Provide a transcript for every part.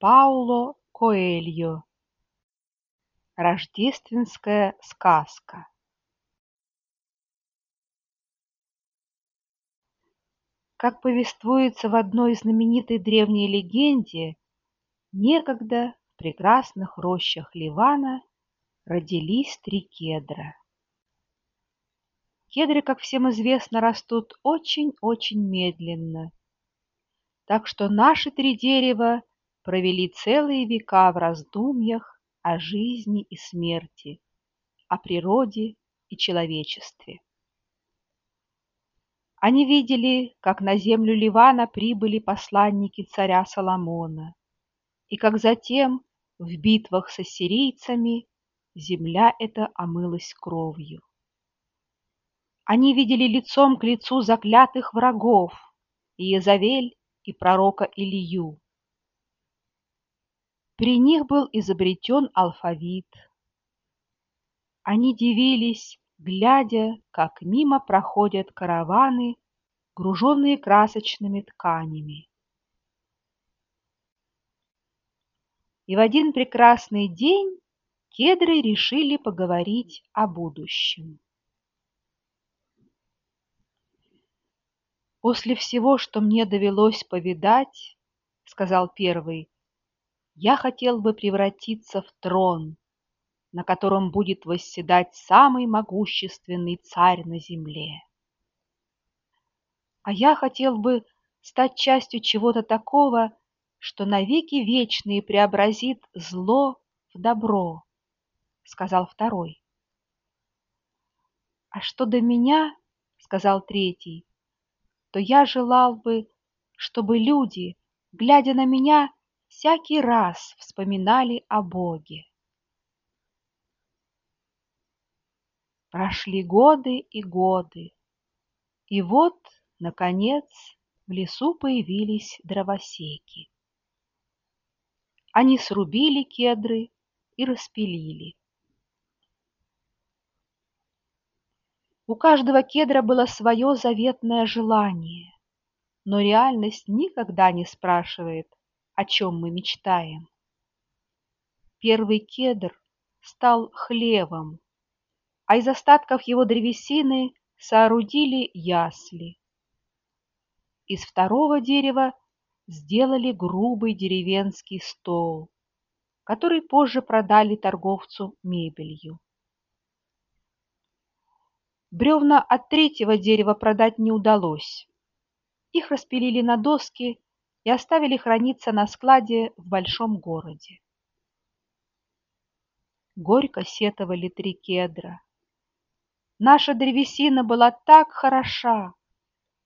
Пауло Коэльо. Рождественская сказка. Как повествуется в одной знаменитой древней легенде, некогда в прекрасных рощах Ливана родились три кедра. Кедры, как всем известно, растут очень-очень медленно, так что наши три дерева провели целые века в раздумьях о жизни и смерти, о природе и человечестве. Они видели, как на землю Ливана прибыли посланники царя Соломона, и как затем в битвах с ассирийцами земля эта омылась кровью. Они видели лицом к лицу заклятых врагов Иезавель и пророка Илью. При них был изобретен алфавит. Они дивились, глядя, как мимо проходят караваны, груженные красочными тканями. И в один прекрасный день кедры решили поговорить о будущем. «После всего, что мне довелось повидать, — сказал первый, я хотел бы превратиться в трон, на котором будет восседать самый могущественный царь на земле. А я хотел бы стать частью чего-то такого, что навеки вечные преобразит зло в добро, — сказал второй. А что до меня, — сказал третий, — то я желал бы, чтобы люди, глядя на меня, всякий раз вспоминали о Боге. Прошли годы и годы, и вот, наконец, в лесу появились дровосеки. Они срубили кедры и распилили. У каждого кедра было свое заветное желание, но реальность никогда не спрашивает, о чем мы мечтаем. Первый кедр стал хлевом, а из остатков его древесины соорудили ясли. Из второго дерева сделали грубый деревенский стол, который позже продали торговцу мебелью. Бревна от третьего дерева продать не удалось. Их распилили на доски и оставили храниться на складе в большом городе. Горько сетовали три кедра. Наша древесина была так хороша,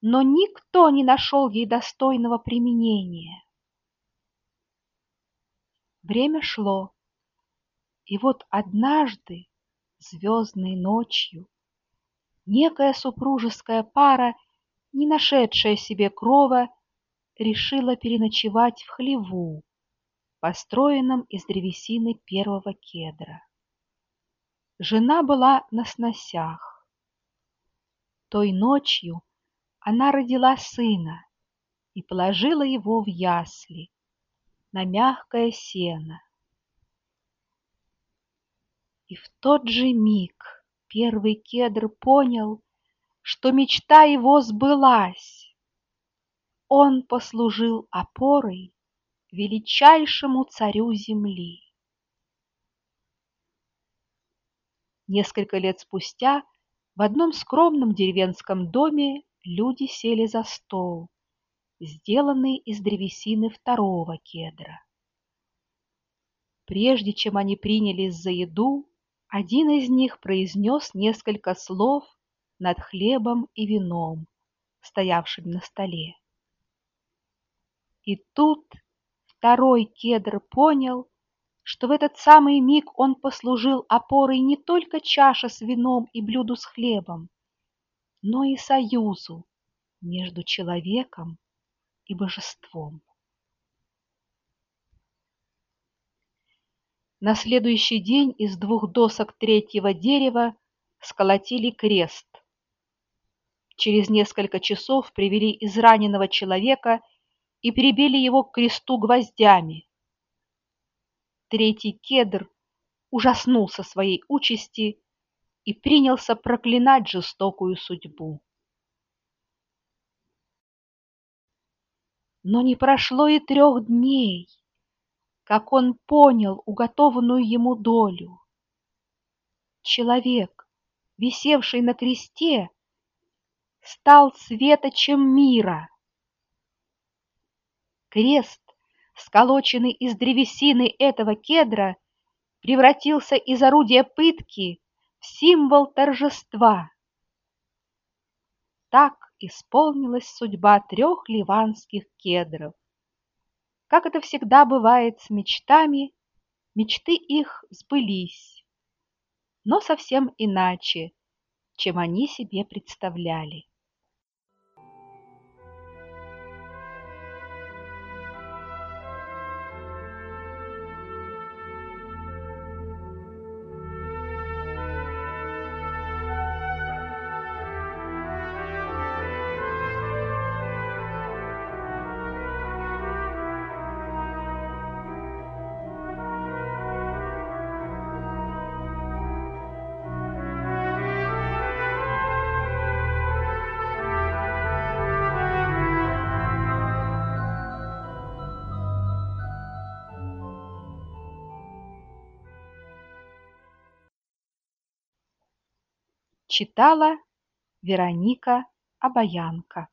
но никто не нашел ей достойного применения. Время шло, и вот однажды, звездной ночью, некая супружеская пара, не нашедшая себе крова, решила переночевать в хлеву, построенном из древесины первого кедра. Жена была на сносях. Той ночью она родила сына и положила его в ясли на мягкое сено. И в тот же миг первый кедр понял, что мечта его сбылась. Он послужил опорой величайшему царю земли. Несколько лет спустя в одном скромном деревенском доме люди сели за стол, сделанный из древесины второго кедра. Прежде чем они принялись за еду, один из них произнес несколько слов над хлебом и вином, стоявшими на столе. И тут второй кедр понял, что в этот самый миг он послужил опорой не только чаше с вином и блюду с хлебом, но и союзу между человеком и божеством. На следующий день из двух досок третьего дерева сколотили крест. Через несколько часов привели израненного человека и прибили его к кресту гвоздями. Третий кедр ужаснулся своей участи и принялся проклинать жестокую судьбу. Но не прошло и трех дней, как он понял уготованную ему долю. Человек, висевший на кресте, стал светочем мира. Крест, сколоченный из древесины этого кедра, превратился из орудия пытки в символ торжества. Так исполнилась судьба трех ливанских кедров. Как это всегда бывает с мечтами, мечты их сбылись, но совсем иначе, чем они себе представляли. Читала Вероника Обаянка